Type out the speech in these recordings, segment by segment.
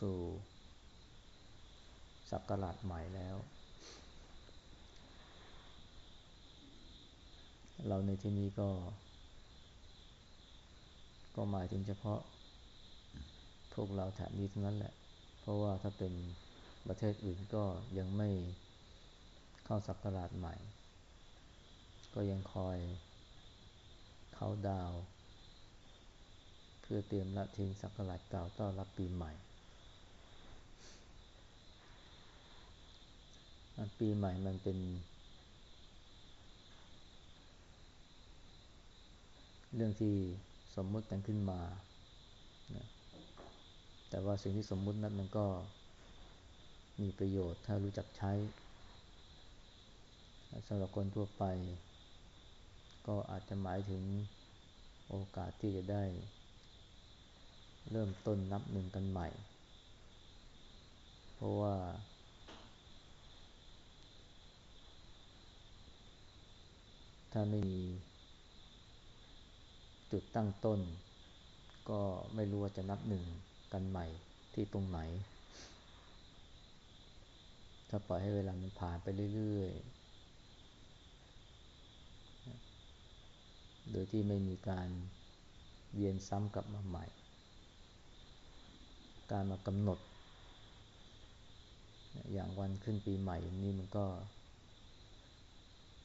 สู่ศักราชใหม่แล้ว เราในที่นี้ก็ ก็หมายถึงเฉพาะ พวกเราแถบนี้เท่านั้นแหละ เพราะว่าถ้าเป็นประเทศอื่นก็ยังไม่เข้าศักราชใหม่ ก็ยังคอยเขาดาว เพื่อเตรียมละทิ้งศักราชเก่าต้อนรับปีใหม่ ปีใหม่มันเป็น เรื่องที่สมมติกันขึ้นมานะแต่ว่าสิ่งที่สมมุตินั้นมันก็มีประโยชน์ถ้ารู้จักใช้สำหรับคนทั่วไป ก็อาจจะหมายถึงโอกาสที่จะได้ เริ่มต้นนับหนึ่งกันใหม่ เพราะว่า ถ้าไม่มี จุดตั้งต้น ก็ไม่รู้ว่าจะนับหนึ่งกันใหม่ที่ตรงไหน ถ้าปล่อยให้เวลามันผ่านไปเรื่อยๆ โดยที่ไม่มีการเวียนซ้ำกลับมาใหม่ การมากำหนด อย่างวันขึ้นปีใหม่นี่มันก็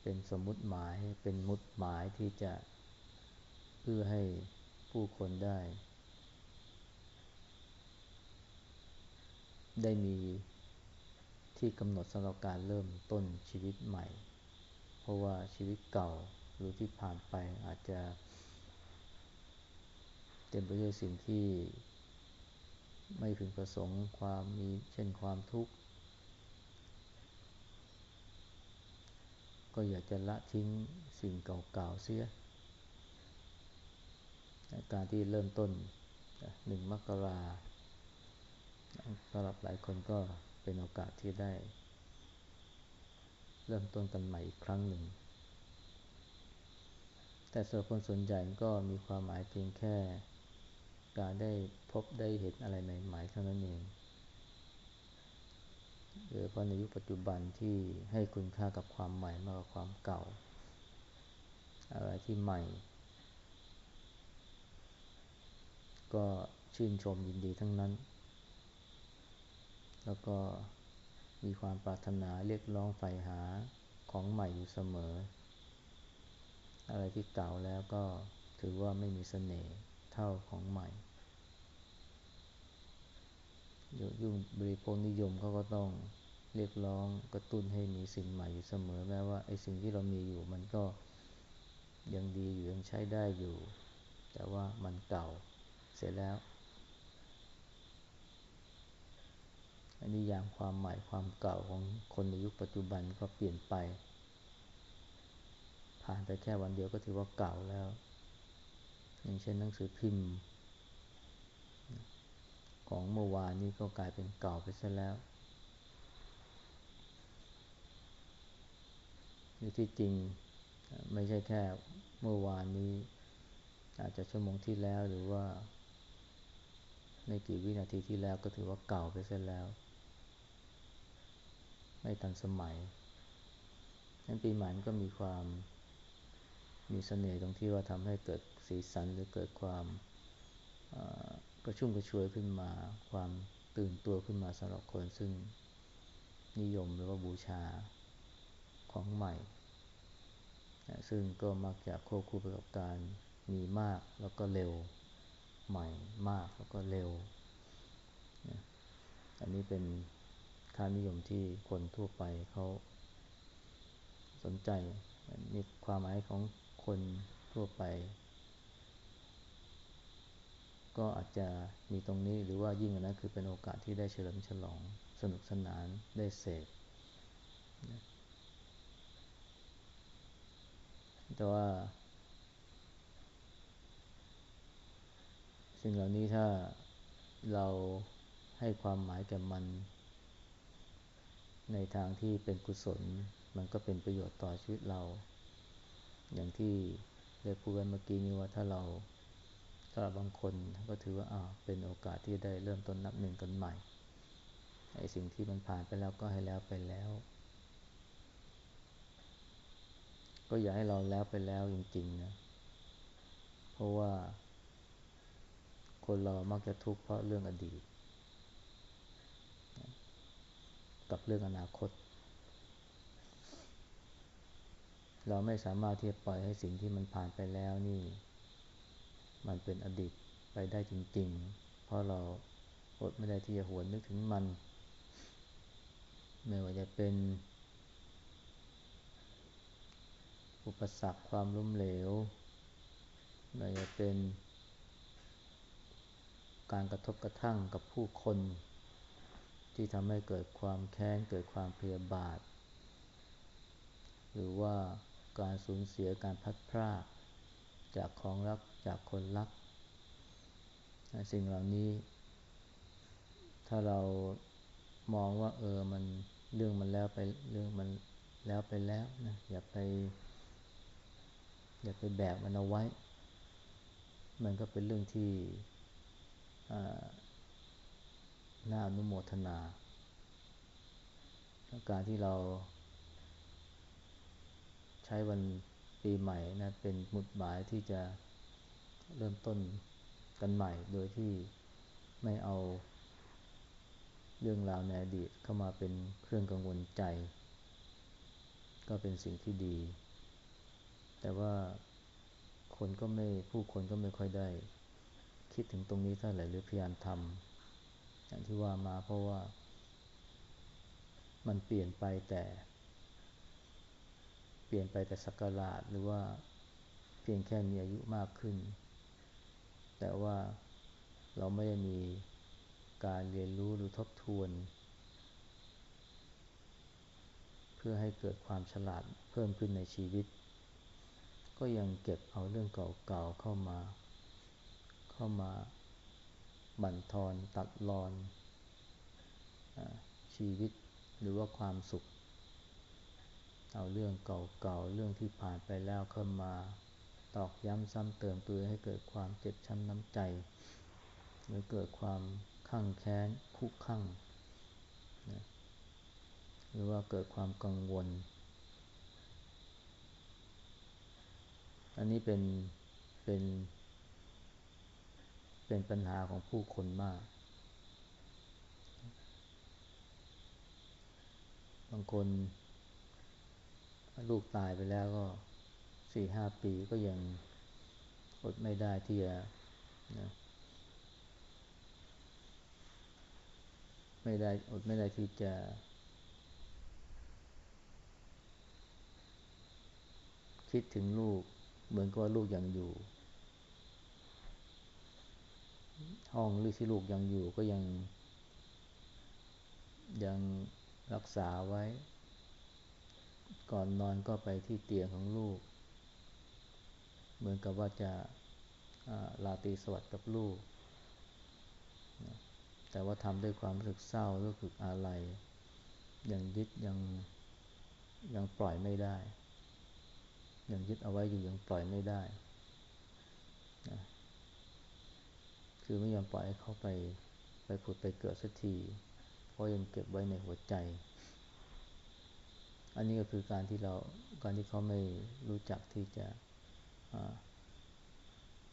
เป็นสมมุติหมายเป็นมุดหมายที่จะเพื่อให้ผู้คนได้ ได้มีที่กำหนดสำหรับการเริ่มต้นชีวิตใหม่ เพราะว่าชีวิตเก่าหรือที่ผ่านไปอาจจะเต็มไปด้วยสิ่งที่ไม่พึงประสงค์ความมีเช่นความทุกข์ ก็อยากจะละทิ้งสิ่งเก่าๆเสีย การที่เริ่มต้นหนึ่งมกราสำหรับหลายคนก็เป็นโอกาสที่ได้ เริ่มต้นกันใหม่อีกครั้งหนึ่ง แต่ส่วนคนส่วนใหญ่ก็มีความหมายเพียงแค่ การได้พบได้เห็นอะไรใหม่ๆเท่านั้นเอง โดยเฉพาะในยุคปัจจุบันที่ให้คุณค่ากับความใหม่มากกว่าความเก่า อะไรที่ใหม่ ก็ชื่นชมยินดีทั้งนั้น แล้วก็มีความปรารถนาเรียกร้องใฝ่หาของใหม่อยู่เสมอ อะไรที่เก่าแล้วก็ถือว่าไม่มีเสน่ห์เท่าของใหม่ ยุ่งบริโภคนิยมเขาก็ต้องเรียกร้องกระตุ้นให้มีสิ่งใหม่อยู่เสมอแม้ว่าไอ้สิ่งที่เรามีอยู่มันก็ยังดีอยู่ยังใช้ได้อยู่ แต่ว่ามันเก่าเสร็จแล้ว อันนี้อย่างความหมายความเก่าของคนในยุคปัจจุบันก็เปลี่ยนไป ผ่านไปแค่วันเดียวก็ถือว่าเก่าแล้ว อย่างเช่นหนังสือพิมพ์ ของเมื่อวานนี้ก็กลายเป็นเก่าไปซะแล้วหรือที่จริงไม่ใช่แค่เมื่อวานนี้ อาจจะชั่วโมงที่แล้วหรือว่า ไม่กี่วินาทีที่แล้วก็ถือว่าเก่าไปเสียแล้ว ไม่ทันสมัยนั้นปีใหม่ก็มีความมีเสน่ห์ตรงที่ว่าทำให้เกิดสีสันหรือเกิดความ กระชุ่มกระชวยขึ้นมา ความตื่นตัวขึ้นมาสำหรับคนซึ่งนิยมหรือว่าบูชาของใหม่ ซึ่งก็มักจะควบคู่ไปกับการมีมากแล้วก็เร็วใหม่มากแล้วก็เร็ว อันนี้เป็นค่านิยมที่คนทั่วไปเขาสนใจนี่ความหมายของคนทั่วไป ก็อาจจะมีตรงนี้หรือว่ายิ่งกว่านั้นคือเป็นโอกาสที่ได้เฉลิมฉลองสนุกสนานได้เสพแต่ว่า สิ่งเหล่านี้ถ้าเราให้ความหมายแก่มัน ในทางที่เป็นกุศล มันก็เป็นประโยชน์ต่อชีวิตเรา อย่างที่ได้พูดไว้เมื่อกี้นี้ว่าถ้าเรา สำหรับบางคนก็ถือว่าอ่าเป็นโอกาสที่ได้เริ่มต้นนับหนึ่งกันใหม่ไอ้สิ่งที่มันผ่านไปแล้วก็ให้แล้วไปแล้ว ก็อย่าให้เราแล้วไปแล้วจริงๆนะเพราะว่า คนเรามักจะทุกข์เพราะเรื่องอดีต กับเรื่องอนาคต เราไม่สามารถที่จะปล่อยให้สิ่งที่มันผ่านไปแล้วนี่ มันเป็นอดีตไปได้จริง ๆ เพราะเราอดไม่ได้ที่จะหวนนึกถึงมัน ไม่ว่าจะเป็น อุปสรรคความล้มเหลว ไม่ว่าจะเป็นการกระทบกระทั่งกับผู้คน ที่ทำให้เกิดความแค้น เกิดความพยาบาท หรือว่าการสูญเสียการพัดพราก จากของรักจากคนรัก สิ่งเหล่านี้ ถ้าเรามองว่าเออมันเรื่องมันแล้วไปเรื่องมันแล้วไปแล้วนะอย่าไป อย่าไปแบกมันเอาไว้ มันก็เป็นเรื่องที่น่าอนุโมทนา การที่เราใช้วัน ปีใหม่นะเป็นมุดหมายที่จะเริ่มต้นกันใหม่ โดยที่ไม่เอาเรื่องราวในอดีตเข้ามาเป็นเครื่องกังวลใจ ก็เป็นสิ่งที่ดี แต่ว่าคนก็ไม่ผู้คนก็ไม่ค่อยได้ คิดถึงตรงนี้เท่าไหร่หรือพยายามทำอย่างที่ว่ามาเพราะว่า มันเปลี่ยนไปแต่ เปลี่ยนไปแต่สักการะหรือว่าเพียงแค่มีอายุมากขึ้น แต่ว่าเราไม่ได้มีการเรียนรู้หรือทบทวน เพื่อให้เกิดความฉลาดเพิ่มขึ้นในชีวิต ก็ยังเก็บเอาเรื่องเก่าๆเข้ามา เข้ามาบั่นทอนตัดรอนชีวิตหรือว่าความสุข เอาเรื่องเก่าๆ เรื่องที่ผ่านไปแล้วเข้ามาตอกย้ำซ้ำเติมตัวให้เกิดความเจ็บช้ำน้ำใจ หรือเกิดความข้างแค้นคุกขั่งนะหรือว่าเกิดความกังวล อันนี้เป็นเป็น เป็นปัญหาของผู้คนมาก บางคน ลูกตายไปแล้วก็สี่ห้าปีก็ยังอดไม่ได้ที่จะนะไม่ได้อดไม่ได้ที่จะ คิดถึงลูกเหมือนกับว่าลูกยังอยู่ ห้องหรือที่ลูกยังอยู่ก็ยังยังรักษาไว้ ก่อนนอนก็ไปที่เตียงของลูก เหมือนกับว่าจะลาตีสวัสดิ์กับลูก แต่ว่าทำด้วยความรู้สึกเศร้ารู้สึกอะไรยังยึดยังยังปล่อยไม่ได้ ยังยึดเอาไว้อยู่ยังปล่อยไม่ได้นะคือไม่ยอมปล่อยให้เขาไปไปผุดไปเกิดสักที เพราะยังเก็บไว้ในหัวใจ อันนี้ก็คือการที่เราการที่เขาไม่รู้จักที่จะ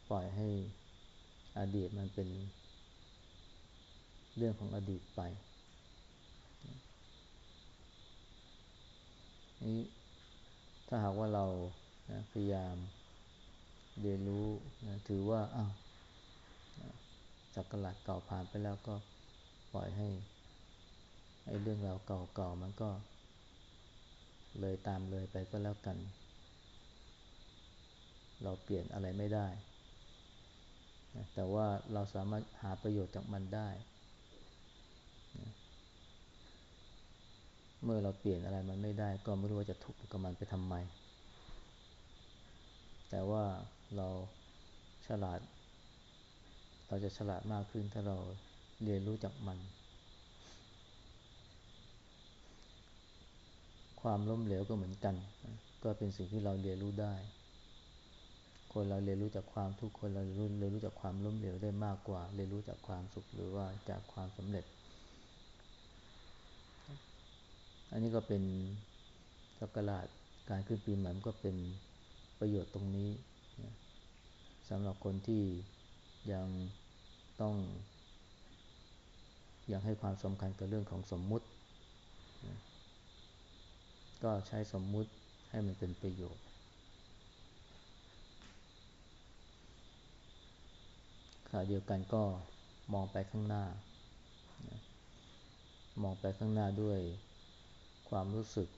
ปล่อยให้อดีตมันเป็นเรื่องของอดีตไปนี้ถ้าหากว่าเรานะพยายามเรียนรู้นะถือว่าอ้าวจักรลาดเก่าผ่านไปแล้วก็ปล่อยให้ไอ้เรื่องราวเก่าๆมันก็ เลยตามเลยไปก็แล้วกัน เราเปลี่ยนอะไรไม่ได้ แต่ว่าเราสามารถหาประโยชน์จากมันได้ เมื่อเราเปลี่ยนอะไรมันไม่ได้ ก็ไม่รู้ว่าจะทุกข์กับมันไปทำไม แต่ว่าเราฉลาด เราจะฉลาดมากขึ้นถ้าเราเรียนรู้จากมัน ความล้มเหลวก็เหมือนกัน ก็เป็นสิ่งที่เราเรียนรู้ได้ คนเราเรียนรู้จากความทุกข์คนเราเรียนรู้เรียนรู้จากความล้มเหลวได้มากกว่า เรียนรู้จากความสุขหรือว่าจากความสำเร็จ อันนี้ก็เป็นสักราชการขึ้นปีใหม่ก็เป็นประโยชน์ตรงนี้สำหรับคนที่ยังต้องยังให้ความสำคัญกับเรื่องของสมมุติ ก็ใช้สมมุติให้มันเป็นประโยชน์ ขณะเดียวกันก็มองไปข้างหน้า มองไปข้างหน้าด้วยความรู้สึก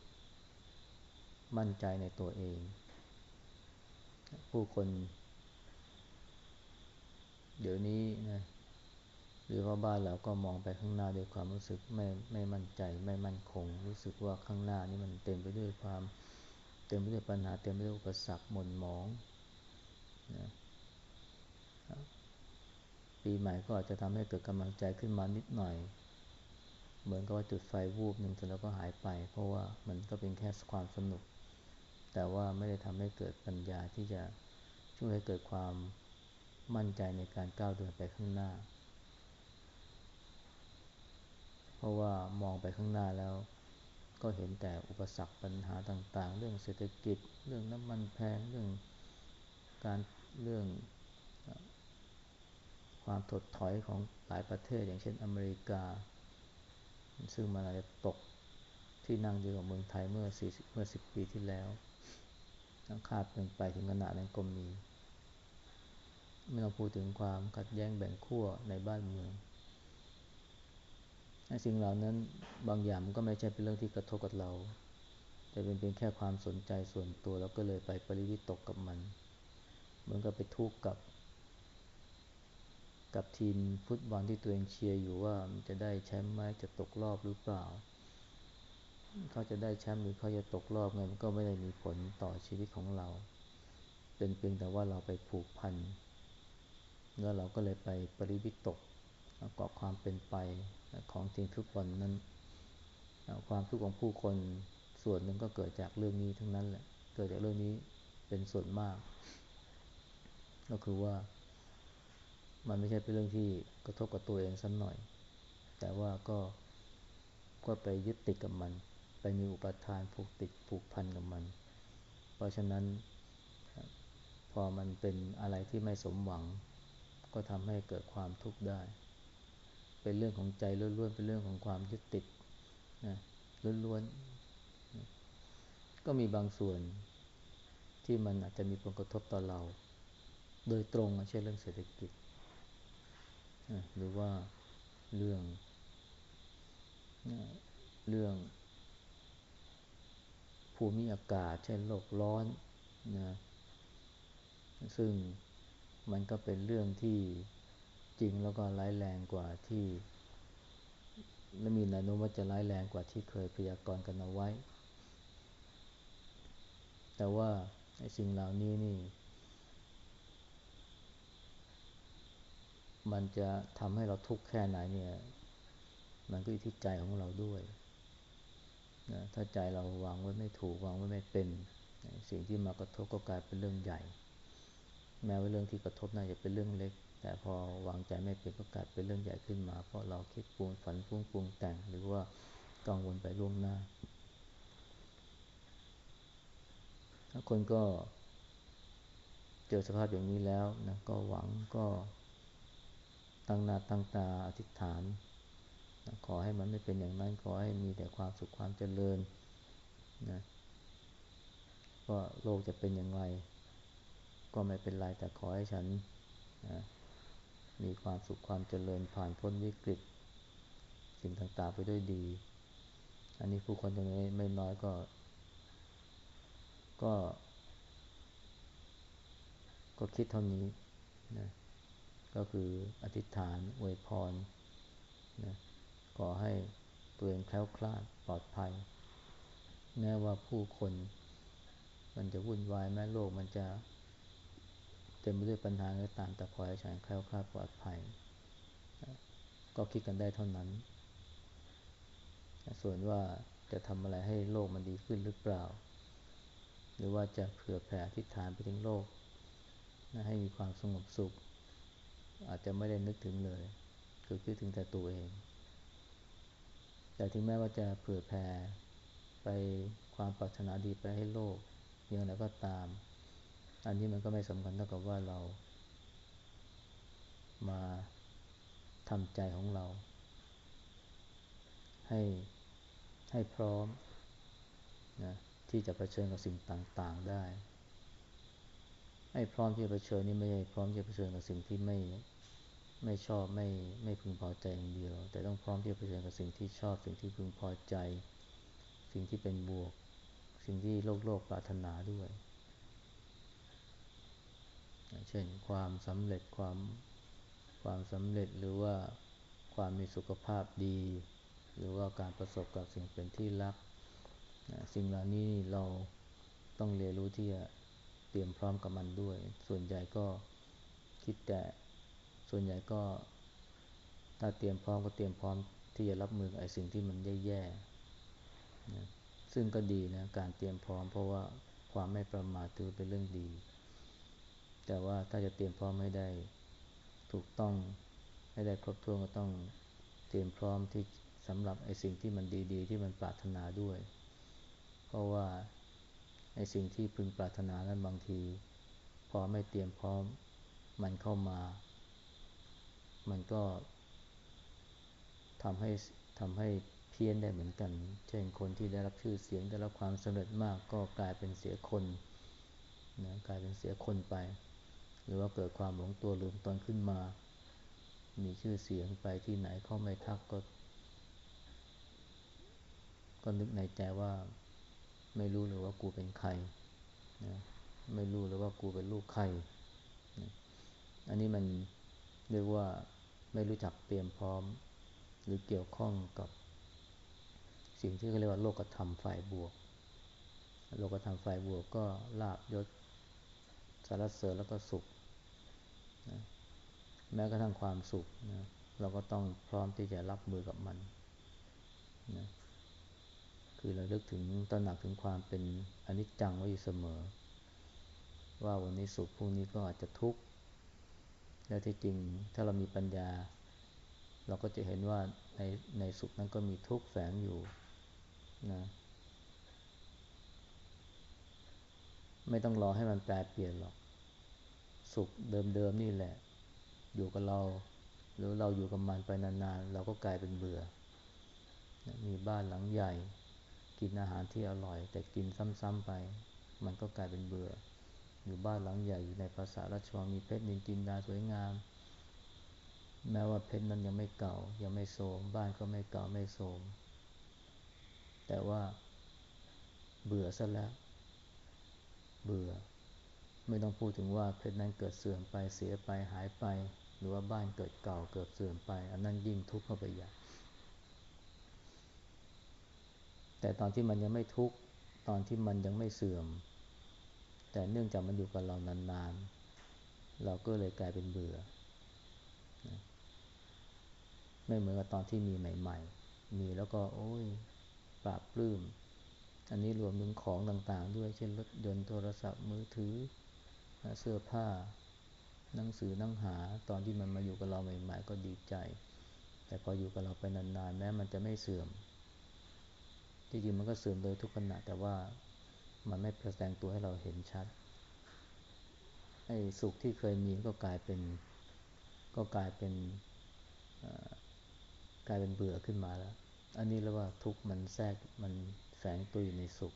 มั่นใจในตัวเอง ผู้คน เดี๋ยวนี้นะ หรือว่าบ้านเราก็มองไปข้างหน้าด้วยความรู้สึกไม่ไม่มั่นใจไม่มั่นคง รู้สึกว่าข้างหน้านี้มันเต็มไปด้วยความเต็มไปด้วยปัญหาเต็มไปด้วยอุปสรรคหม่นหมองนะปีใหม่ก็อาจจะทำให้เกิดกำลังใจขึ้นมานิดหน่อย เหมือนกับว่าจุดไฟวูบหนึ่งเสร็จแล้วก็หายไป เพราะว่ามันก็เป็นแค่ความสนุก แต่ว่าไม่ได้ทำให้เกิดปัญญาที่จะช่วยให้เกิดความมั่นใจในการก้าวเดินไปข้างหน้า เพราะว่ามองไปข้างหน้าแล้ว ก็เห็นแต่อุปสรรคปัญหาต่างๆ เรื่องเศรษฐกิจ เรื่องน้ำมันแพง เรื่องการเรื่องความถดถอยของหลายประเทศ อย่างเช่นอเมริกา ซึ่งมันอาจจะตกที่นั่งดียวกับเมืองไทยเมื่อ 40 เมื่อ 10 ปีที่แล้วคาดเป็นไปถึงขนาดนั้นก็มี ไม่ต้องพูดถึงความขัดแย้งแบ่งขั้วในบ้านเมือง สิ่งเหล่านั้นบางอย่างมันก็ไม่ใช่เป็นเรื่องที่กระทบกับเรา แต่เป็นเพียงแค่ความสนใจส่วนตัวแล้วก็เลยไปปริวิตกกับมัน เหมือนกับไปทุกข์กับ กับทีมฟุตบอลที่ตัวเองเชียร์อยู่ว่ามันจะได้แชมป์ไหมจะตกรอบหรือเปล่า เขาจะได้แชมป์หรือเขาจะตกรอบไงมันก็ไม่ได้มีผลต่อชีวิตของเรา เป็นเพียงแต่ว่าเราไปผูกพันแล้วเราก็เลยไปปริวิตกกอบความเป็นไป ของทีมฟุตบอลนั้น ความทุกข์ของผู้คนส่วนหนึ่งก็เกิดจากเรื่องนี้ทั้งนั้นแหละ เกิดจากเรื่องนี้เป็นส่วนมาก ก็คือว่ามันไม่ใช่เป็นเรื่องที่กระทบกับตัวเองสักหน่อย แต่ว่าก็ก็ไปยึดติดกับมัน ไปมีอุปทานผูกติดผูกพันกับมัน เพราะฉะนั้นพอมันเป็นอะไรที่ไม่สมหวัง ก็ทำให้เกิดความทุกข์ได้ เป็นเรื่องของใจล้วนๆเป็นเรื่องของความยึดติดนะล้วนๆก็มีบางส่วนที่มันอาจจะมีผลกระทบต่อเรา โดยตรงเช่นเรื่องเศรษฐกิจหรือว่าเรื่องเรื่อง ภูมิอากาศ เช่นโลกร้อนนะซึ่งมันก็เป็นเรื่องที่ จริงแล้วก็ร้ายแรงกว่าที่และมีแนวโน้มว่าจะร้ายแรงกว่าที่เคยพยากรณ์กันเอาไว้ แต่ว่าไอ้สิ่งเหล่านี้นี่ มันจะทำให้เราทุกข์แค่ไหนเนี่ย มันก็อยู่ที่ใจของเราด้วยนะถ้าใจเราวางไว้ไม่ถูกวางไว้ไม่เป็น สิ่งที่มากระทบก็กลายเป็นเรื่องใหญ่ แม้ว่าเรื่องที่กระทบน่าจะเป็นเรื่องเล็ก แต่พอวางใจไม่เป็นก็กลายเป็นเรื่องใหญ่ขึ้นมา เพราะเราคิดปรุงฝันฟุ้งปรุงแต่งหรือว่ากังวลไปล่วงหน้าคนก็เจอสภาพอย่างนี้แล้วนะก็หวังก็ตั้งหน้าตั้งตาอธิษฐานนะขอให้มันไม่เป็นอย่างนั้น ขอให้มีแต่ความสุขความเจริญนะก็โลกจะเป็นอย่างไร ก็ไม่เป็นไรแต่ขอให้ฉันนะ มีความสุขความเจริญผ่านพ้นวิกฤต สิ่งต่างๆไปด้วยดี อันนี้ผู้คนจำนวนไม่น้อยก็ ก็ ก็คิดเท่านี้นะก็คืออธิษฐานอวยพรนะขอให้ตัวเองแคล้วคลาดปลอดภัย แม้ว่าผู้คน มันจะวุ่นวายแม้โลกมันจะ เต็มไปด้วยปัญหาก็ตามแต่ขอให้ฉันแคล้วคลาดปลอดภัย ก็คิดกันได้เท่านั้น ส่วนว่าจะทำอะไรให้โลกมันดีขึ้นหรือเปล่า หรือว่าจะเผื่อแผ่ทิฏฐานไปถึงโลก ให้มีความสงบสุข อาจจะไม่ได้นึกถึงเลย คือคิดถึงแต่ตัวเอง แต่ถึงแม้ว่าจะเผื่อแผ่ไปความปรารถนาดีไปให้โลกอย่างไรก็ตาม อันนี้มันก็ไม่สำคัญเท่ากับว่าเรามาทำใจของเรา ให้ให้พร้อมนะที่จะะเผชิญกับสิ่งต่างๆได้ให้พร้อมที่จะเผชิญนี่ไม่ใช่พร้อมที่จะเผชิญกับสิ่งที่ไม่ไม่ชอบไม่ไม่พึงพอใจอย่างเดียว แต่ต้องพร้อมที่จะเผชิญกับสิ่งที่ชอบ สิ่งที่พึงพอใจ สิ่งที่เป็นบวก สิ่งที่โลกโลกปรารถนาด้วย เช่นความสำเร็จความความสำเร็จหรือว่าความมีสุขภาพดี หรือว่าการประสบกับสิ่งเป็นที่รัก สิ่งเหล่านี้เราต้องเรียนรู้ที่จะเตรียมพร้อมกับมันด้วย ส่วนใหญ่ก็คิดแต่ส่วนใหญ่ก็ ถ้าเตรียมพร้อมก็เตรียมพร้อมที่จะรับมือกับไอ้สิ่งที่มันแย่ๆนะซึ่งก็ดีนะการเตรียมพร้อมเพราะว่าความไม่ประมาทถือเป็นเรื่องดี แต่ว่าถ้าจะเตรียมพร้อมไม่ได้ถูกต้องให้ได้ครบถ้วนก็ต้องเตรียมพร้อมที่สำหรับไอ้สิ่งที่มันดีๆ ที่มันปรารถนาด้วย เพราะว่าไอ้สิ่งที่พึงปรารถนานั้นบางที พอไม่เตรียมพร้อมมันเข้ามา มันก็ทำให้ทำให้เพี้ยนได้เหมือนกัน เช่นคนที่ได้รับชื่อเสียงได้รับความสำเร็จมากก็กลายเป็นเสียคนนะกลายเป็นเสียคนไป หรือว่าเกิดความหลงตัวลืมตนขึ้นมา มีชื่อเสียงไปที่ไหนเขาไม่ทักก็ ก็นึกในใจว่าไม่รู้เลยว่ากูเป็นใครนะไม่รู้เลยว่ากูเป็นลูกใครนะอันนี้มันเรียกว่าไม่รู้จักเตรียมพร้อม หรือเกี่ยวข้องกับ สิ่งที่เขาเรียกว่าโลกธรรมฝ่ายบวก โลกธรรมฝ่ายบวกก็ลาบยศสารเสริญแล้วก็สุข นะแม้กระทั่งความสุขนะเราก็ต้องพร้อมที่จะรับมือกับมันนะคือเราเลิกถึงตระหนักถึงความเป็นอนิจจังไว้อยู่เสมอ ว่าวันนี้สุขพรุ่งนี้ก็อาจจะทุกข์และที่จริงถ้าเรามีปัญญา เราก็จะเห็นว่าในในสุขนั้นก็มีทุกข์แฝงอยู่นะไม่ต้องรอให้มันแปลเปลี่ยนหรอก สุขเดิมๆนี่แหละ อยู่กับเรา หรือเราอยู่กับมันไปนานๆ เราก็กลายเป็นเบื่อ มีบ้านหลังใหญ่ กินอาหารที่อร่อย แต่กินซ้ำๆไป มันก็กลายเป็นเบื่อ อยู่บ้านหลังใหญ่อยู่ในภาษาราชวังมีเพชรนินจินดาสวยงาม แม้ว่าเพชรนั้นยังไม่เก่า ยังไม่โทมบ้านก็ไม่เก่าไม่โทมแต่ว่าเบื่อซะแล้ว เบื่อ ไม่ต้องพูดถึงว่าเพชรนั้นเกิดเสื่อมไปเสียไปหายไป หรือว่าบ้านเกิดเก่าเกิดเสื่อมไป อันนั้นยิ่งทุกข์เข้าไปใหญ่แต่ตอนที่มันยังไม่ทุกข์ตอนที่มันยังไม่เสื่อม แต่เนื่องจากมันอยู่กับเรานานๆ เราก็เลยกลายเป็นเบื่อ ไม่เหมือนกับตอนที่มีใหม่ ๆ มีแล้วก็โอ้ยปราบปลื้มอันนี้รวมถึงของต่างๆ ด้วยเช่นรถยนต์โทรศัพท์มือถือ เสื้อผ้า หนังสือนั่งหา ตอนที่มันมาอยู่กับเราใหม่ๆก็ดีใจ แต่พออยู่กับเราไปนานๆ แม้มันจะไม่เสื่อม จริงๆมันก็เสื่อมโดยทุกขณะแต่ว่ามันไม่แสดงตัวให้เราเห็นชัด ไอ้สุขที่เคยมีก็กลายเป็นก็กลายเป็นกลายเป็นเบื่อขึ้นมาแล้ว อันนี้เรียกว่าทุกข์มันแทรกมันแฝงตัวอยู่ในสุข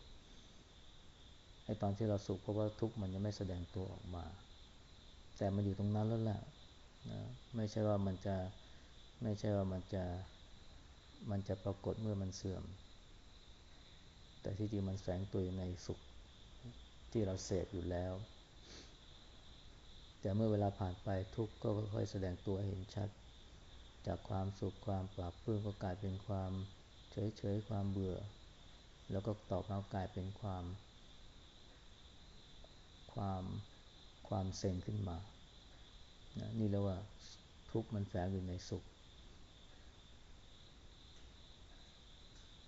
ไอตอนที่เราสุขเพราะว่าทุกข์มันยังไม่แสดงตัวออกมา แต่มันอยู่ตรงนั้นแล้วแหละนะไม่ใช่ว่ามันจะไม่ใช่ว่ามันจะมันจะปรากฏเมื่อมันเสื่อม แต่ที่จริงมันแฝงตัวอยู่ในสุขที่เราเสพอยู่แล้ว แต่เมื่อเวลาผ่านไปทุกข์ก็ค่อยๆแสดงตัวเห็นชัด จากความสุขความปราบปลื้มก็กลายเป็นความเฉยๆความเบื่อ แล้วก็ตอบมากลายเป็นความ ความความเซ็งขึ้นมานะนี่เรียกว่าทุกข์มันแฝงอยู่ในสุข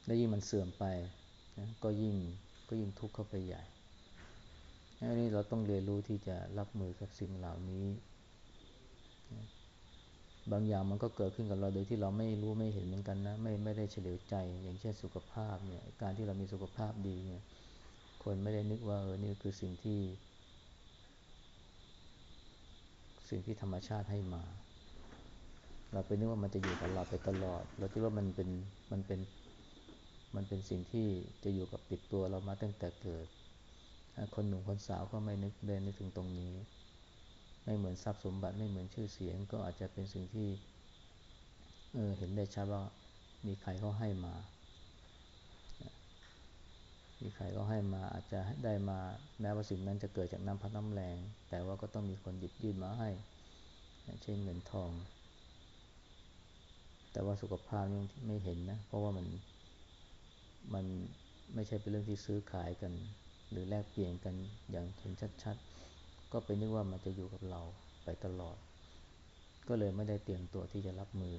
และยิ่งมันเสื่อมไปนะก็ยิ่งก็ยิ่งทุกข์เข้าไปใหญ่อันนี้เราต้องเรียนรู้ที่จะรับมือกับสิ่งเหล่านี้ บางอย่างมันก็เกิดขึ้นกับเราโดยที่เราไม่รู้ไม่เห็นเหมือนกันนะ ไม่ไม่ได้เฉลียวใจ อย่างเช่นสุขภาพเนี่ย การที่เรามีสุขภาพดีเนี่ย คนไม่ได้นึกว่าเออนี่คือสิ่งที่ สิ่งที่ธรรมชาติให้มา เราไปนึกว่ามันจะอยู่กับเราไปตลอด เราคิดว่ามันเป็นมันเป็นมันเป็นสิ่งที่จะอยู่กับติดตัวเรามาตั้งแต่เกิด คนหนุ่มคนสาวก็ไม่นึกเลยนึกถึงตรงนี้ ไม่เหมือนทรัพย์สมบัติไม่เหมือนชื่อเสียง ก็อาจจะเป็นสิ่งที่เออเห็นได้ชัดว่ามีใครเขาให้มา มีใครเขาให้มาอาจจะได้มาแม้ว่าสิ่งนั้นจะเกิดจากน้ำพัดน้ำแรง แต่ว่าก็ต้องมีคนหยิบยื่นมาให้ เช่นเงินทอง แต่ว่าสุขภาพยังไม่เห็นนะ เพราะว่ามันมันไม่ใช่เป็นเรื่องที่ซื้อขายกัน หรือแลกเปลี่ยนกันอย่างเห็นชัดๆ ก็ไปนึกว่ามันจะอยู่กับเราไปตลอด ก็เลยไม่ได้เตรียมตัวที่จะรับมือ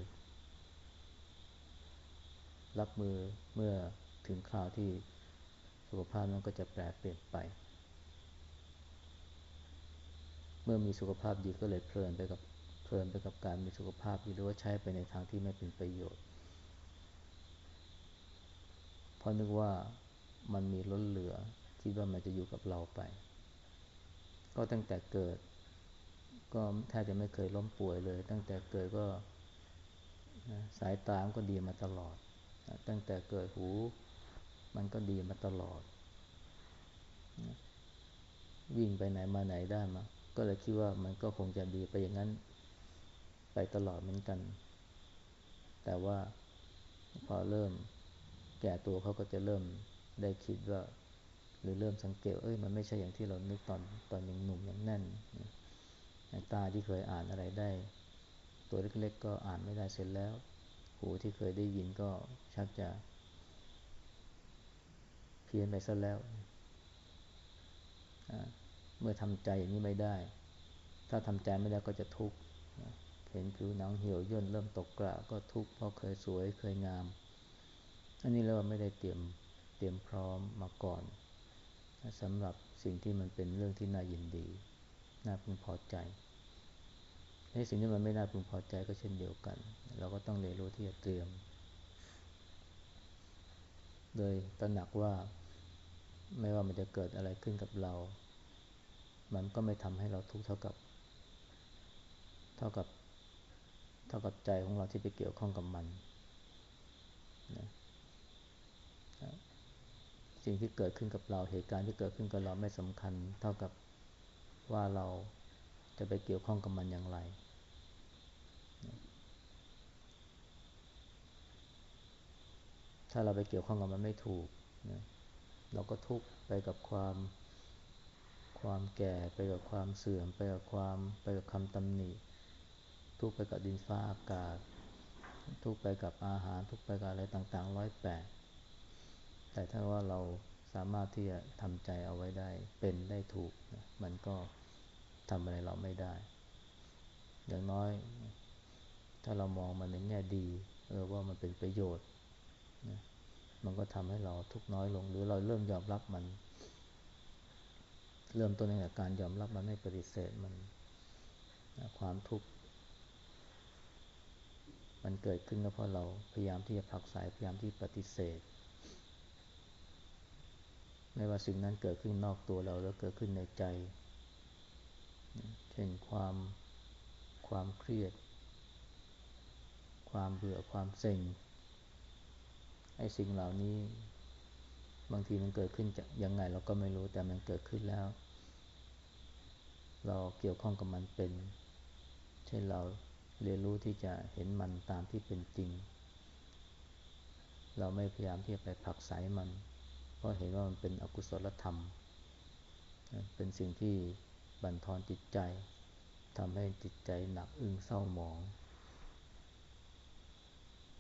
รับมือเมื่อถึงคราวที่ สุขภาพนั้นก็จะแปรเปลี่ยนไป เมื่อมีสุขภาพดีก็เลยเพลินไปกับเพลินไปกับการมีสุขภาพดีหรือว่าใช้ไปในทางที่ไม่เป็นประโยชน์เพราะนึกว่ามันมีล้นเหลือคิดว่ามันจะอยู่กับเราไป ก็ตั้งแต่เกิด ก็แทบจะไม่เคยล้มป่วยเลย ตั้งแต่เกิดก็สายตามก็ดีมาตลอด ตั้งแต่เกิดหู มันก็ดีมาตลอด วิ่งไปไหนมาไหนได้มา ก็เลยคิดว่ามันก็คงจะดีไปอย่างนั้น ไปตลอดเหมือนกัน แต่ว่าพอเริ่มแก่ตัวเขาก็จะเริ่มได้คิดว่า หรือเริ่มสังเกตเอ้ยมันไม่ใช่อย่างที่เรานึกตอนตอนยังหนุ่มยังแน่นตาที่เคยอ่านอะไรได้ ตัวเล็กๆก็อ่านไม่ได้เสร็จแล้ว หูที่เคยได้ยินก็ชักจะ พี้ยนไปซะแล้ว เมื่อทำใจอย่างนี้ไม่ได้ ถ้าทำใจไม่ได้ก็จะทุกข์เห็นผิวหนังเหี่ยวย่นเริ่มตกกระก็ทุกข์เพราะเคยสวยเคยงาม อันนี้เราไม่ได้เตรียมเตรียมพร้อมมาก่อนสำหรับสิ่งที่มันเป็นเรื่องที่น่ายินดี น่าพึงพอใจในสิ่งที่มันไม่น่าพึงพอใจก็เช่นเดียวกัน เราก็ต้องเรียนรู้ที่จะเตรียม โดยตระหนักว่า ไม่ว่ามันจะเกิดอะไรขึ้นกับเรา มันก็ไม่ทำให้เราทุกข์เท่ากับ เท่ากับ เท่ากับใจของเราที่ไปเกี่ยวข้องกับมันนะสิ่งที่เกิดขึ้นกับเรา เหตุการณ์ที่เกิดขึ้นกับเราไม่สำคัญ เท่ากับว่าเราจะไปเกี่ยวข้องกับมันอย่างไร ถ้าเราไปเกี่ยวข้องกับมันไม่ถูกนะ เราก็ทุกข์ไปกับความความแก่ไปกับความเสื่อม ไปกับความไปกับคำตำหนิทุกข์ไปกับดินฟ้าอากาศ ทุกข์ไปกับอาหาร ทุกข์ไปกับอะไรต่างๆร้อยแปดแต่ถ้าว่าเราสามารถที่จะทำใจเอาไว้ได้เป็นได้ถูกนะมันก็ทำอะไรเราไม่ได้ อย่างน้อย ถ้าเรามองมันในแง่ดีเออว่ามันเป็นประโยชน์นะ มันก็ทำให้เราทุกน้อยลง หรือเราเริ่มยอมรับมัน เริ่มต้นจากการยอมรับมันไม่ปฏิเสธมันความทุกข์มันเกิดขึ้นก็เพราะเราพยายามที่จะผลักสายพยายามที่ปฏิเสธ ไม่ว่าสิ่งนั้นเกิดขึ้นนอกตัวเราแล้วเกิดขึ้นในใจ เช่นความความเครียด ความเบื่อความเซ็ง ไอ้สิ่งเหล่านี้ บางทีมันเกิดขึ้นจากยังไงเราก็ไม่รู้แต่มันเกิดขึ้นแล้ว เราเกี่ยวข้องกับมันเป็น เช่นเราเรียนรู้ที่จะเห็นมันตามที่เป็นจริง เราไม่พยายามที่จะไปผลักไสมัน เพราะเห็นว่ามันเป็นอกุศลธรรม เป็นสิ่งที่บั่นทอนจิตใจทำให้จิตใจหนักอึ้งเศร้าหมอง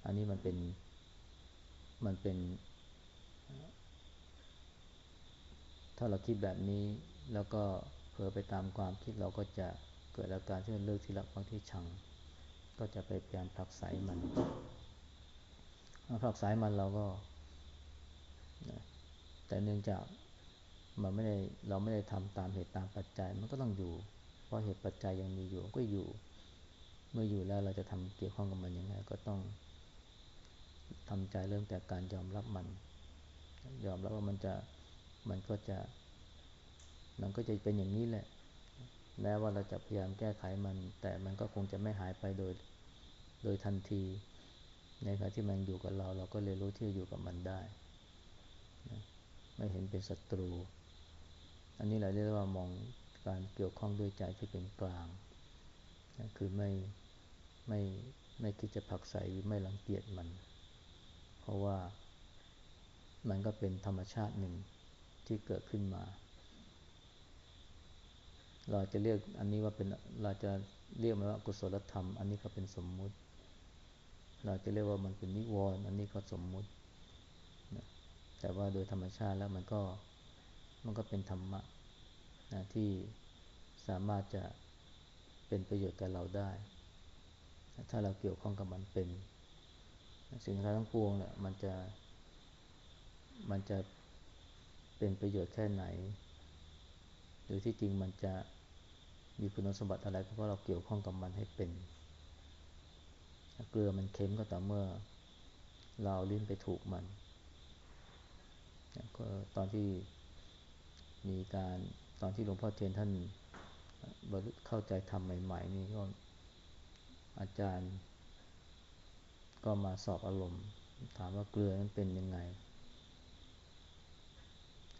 อันนี้มันเป็น มันเป็น ถ้าเราคิดแบบนี้แล้วก็เผลอไปตามความคิดเราก็จะเกิดอาการที่เลือกที่รักบางที่ชัง ก็จะไปพยายามผลักไสมันผลักไสมันเราก็แต่เนื่องจากมันไม่ได้เราไม่ได้ทำตามเหตุตามปัจจัยมันก็ต้องอยู่ เพราะเหตุปัจจัยยังมีอยู่ก็อยู่ เมื่ออยู่แล้วเราจะทำเกี่ยวข้องกับมันยังไงก็ต้อง ทำใจเริ่มแต่การยอมรับมัน ยอมรับว่ามันจะมันก็จะมันก็จะเป็นอย่างนี้แหละแม้ว่าเราจะพยายามแก้ไขมัน แต่มันก็คงจะไม่หายไปโดยโดยทันที ในขณะที่มันอยู่กับเรา เราก็เรียนรู้ที่จะอยู่กับมันได้ไม่เห็นเป็นศัตรู อันนี้เราเรียกว่ามองการเกี่ยวข้องด้วยใจที่เป็นกลางนะคือไม่ไม่ไม่คิดจะผักใส่หรือไม่รังเกียจมัน เพราะว่ามันก็เป็นธรรมชาติหนึ่งที่เกิดขึ้นมา เราจะเรียกอันนี้ว่าเป็นเราจะเรียกมันว่ากุศลธรรม อันนี้ก็เป็นสมมุติ เราจะเรียกว่ามันเป็นนิวรณ์อันนี้ก็สมมุติแต่ว่าโดยธรรมชาติแล้วมันก็มันก็เป็นธรรมะนะที่สามารถจะเป็นประโยชน์กับเราได้ ถ้าเราเกี่ยวข้องกับมันเป็น สิ่งทั้งปวงเนี่ยมันจะ มันจะเป็นประโยชน์แค่ไหน หรือที่จริงมันจะมีคุณสมบัติอะไรเพราะเราเกี่ยวข้องกับมันให้เป็น เกลือมันเค็มก็ต่อเมื่อ เราลิ้นไปถูกมันก็ตอนที่มีการตอนที่หลวงพ่อเทียนท่านบรรลุเข้าใจทำใหม่ ๆ นี่ก็อาจารย์ ก็มาสอบอารมณ์ ถามว่าเกลือนั้นเป็นยังไง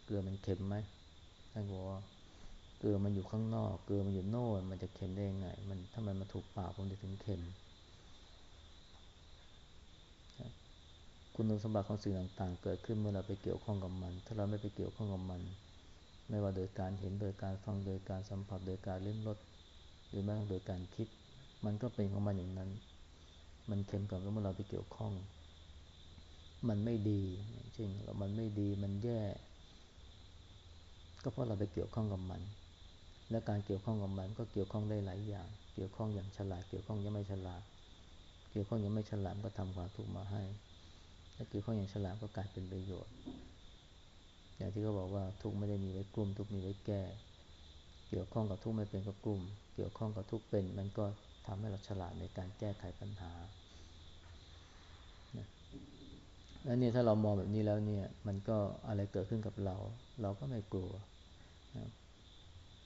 เกลือมันเค็มไหมท่านบอกว่าเกลือมันอยู่ข้างนอก เกลือมันอยู่โน่น มันจะเค็มได้ยังไง มันถ้ามันมาถูกปากมันจะถึงเค็ม คุณสมบัติของสิ่งต่างๆ เกิดขึ้นเมื่อเราไปเกี่ยวข้องกับมัน ถ้าเราไม่ไปเกี่ยวข้องกับมัน ไม่ว่าโดยการเห็น โดยการฟัง โดยการสัมผัส โดยการเล่นรสหรือแม้โดยการคิด มันก็เป็นของมันอย่างนั้น มันเข็มกับเมื่อเราไปเกี่ยวข้อง มันไม่ดีจริงแล้วมันไม่ดีมันแย่ ก็เพราะเราไปเกี่ยวข้องกับมัน และการเกี่ยวข้องกับมันก็เกี่ยวข้องได้หลายอย่าง เกี่ยวข้องอย่างฉลาด เกี่ยวข้องยังไม่ฉลาด เกี่ยวข้องยังไม่ฉลาดก็ทำความทุกข์มาให้ถ้าเกี่ยวข้องอย่างฉลาดก็กลายเป็นประโยชน์ อย่างที่เขาบอกว่าทุกไม่ได้มีไว้กลุ่ม ทุกมีไว้แก้เกี่ยวข้องกับทุกไม่เป็นกับกลุ่ม เกี่ยวข้องกับทุกเป็นมันก็ ทำให้เราฉลาดในการแก้ไขปัญหาแล้วเนี่ยถ้าเรามองแบบนี้แล้วเนี่ยมันก็อะไรเกิดขึ้นกับเรา เราก็ไม่กลัว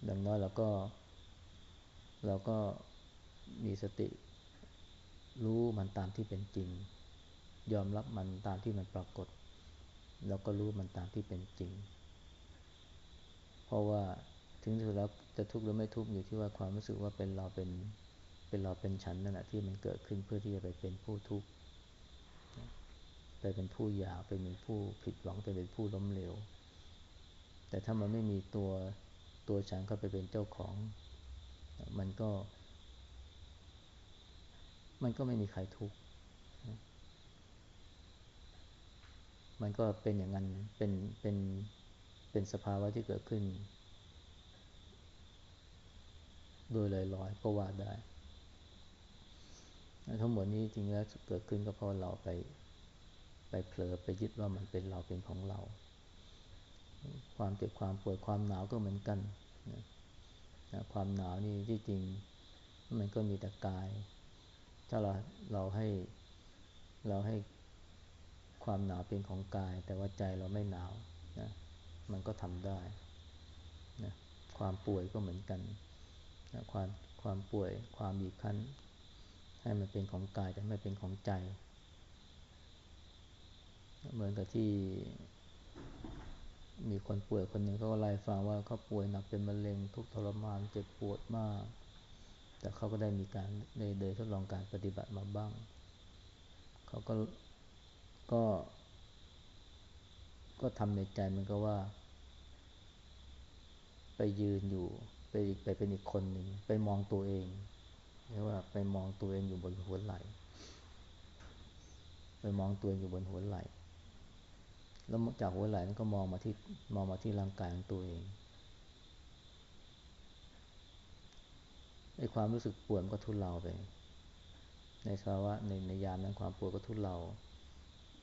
ดังน้อยเราก็ เราก็มีสติ รู้มันตามที่เป็นจริง ยอมรับมันตามที่มันปรากฏ แล้วก็รู้มันตามที่เป็นจริง เพราะว่าถึงสุดแล้วจะทุกข์หรือไม่ทุกข์อยู่ที่ว่าความรู้สึกว่าเป็นเราเป็น เป็นเราเป็นฉันนั่นแหะที่มันเกิดขึ้นเพื่อที่จะไปเป็นผู้ทุกข์ไปเป็นผู้อยากไปเป็นผู้ผิดหวังไปเป็นผู้ล้มเหลว แต่ถ้ามันไม่มีตัวตัวฉันก็ไปเป็นเจ้าของ มันก็ มันก็ไม่มีใครทุกข์มันก็เป็นอย่างนั้นเป็นเป็นเป็นสภาวะที่เกิดขึ้น โดยลอยๆก็ว่าได้ ทั้งหมดนี้จริงแล้วเกิดขึ้นก็เพราะเราไปไปเผลอไปยึดว่ามันเป็นเราเป็นของเรา ความเจ็บความปวดความหนาวก็เหมือนกันนะความหนาวนี่ที่จริงมันก็มีแต่กาย ถ้าเราเราให้เราให้ความหนาวเป็นของกาย แต่ว่าใจเราไม่หนาวนะมันก็ทำได้นะความป่วยก็เหมือนกันนะความความป่วยความบีบคั้น ให้มันเป็นของกายแต่ไม่เป็นของใจ เหมือนกับที่มีคนป่วยคนหนึ่งเขาก็ไล่ฟังว่าเขาป่วยหนักเป็นมะเร็งทุกทรมานเจ็บปวดมาก แต่เขาก็ได้มีการในเดยทดลองการปฏิบัติมาบ้าง เขาก็ก็ ก็ทำในใจมันก็ว่า ไปยืนอยู่ไปไปเป็นอีกคนหนึ่งไปมองตัวเอง เรียกว่าไปมองตัวเองอยู่บนหัวไหล่ ไปมองตัวเองอยู่บนหัวไหล่ แล้วจากหัวไหล่นั้นก็มองมาที่มองมาที่ร่างกายของตัวเองไอ้ความรู้สึกปวดก็ทุเลาไป ในภาวะในในยามนั้นความปวดก็ทุเลา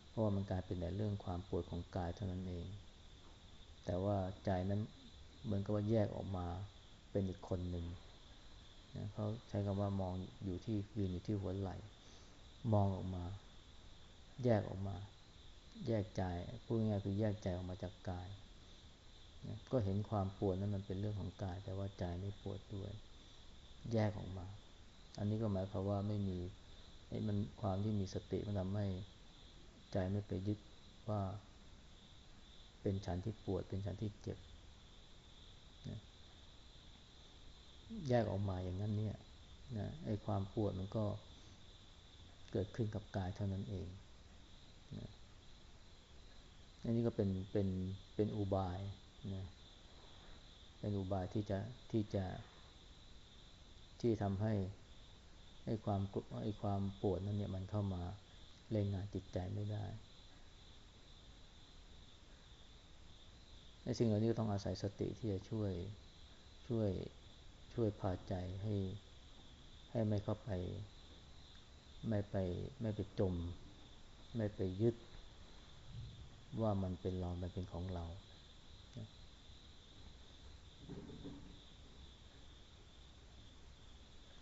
เพราะว่ามันกลายเป็นแต่เรื่องความปวดของกายเท่านั้นเอง แต่ว่าใจนั้นเหมือนกับว่าแยกออกมาเป็นอีกคนหนึ่ง นะเขาใช้คำว่ามองอยู่ที่ยืนอยู่ที่หัวไหล่มองออกมา แยกออกมา แยกใจพูดง่ายคือแยกใจออกมาจากกายนะก็เห็นความปวดนั้นมันเป็นเรื่องของกาย แต่ว่าใจไม่ปวดด้วย แยกออกมา อันนี้ก็หมายความว่าไม่มีไอ้มันความที่มีสติมันทำให้ใจไม่ไปยึดว่าเป็นฉันที่ปวดเป็นฉันที่เจ็บนะ แยกออกมาอย่างนั้นเนี่ยนะไอ้ความปวดมันก็เกิดขึ้นกับกายเท่านั้นเองนะอันนี้ก็เป็นเป็นเป็นอุบายนะเป็นอุบายที่จะที่จะที่ทำให้ไอ้ความไอ้ความปวดนั้นเนี่ยมันเข้ามาเล่นงานจิตใจไม่ได้ในสิ่งเหล่านี้ก็ต้องอาศัยสติที่จะช่วยช่วย ช่วยพาใจให้ให้ไม่เข้าไป ไม่ไปไม่ไปจม ไม่ไปยึด ว่ามันเป็นเรา มันเป็นของเรา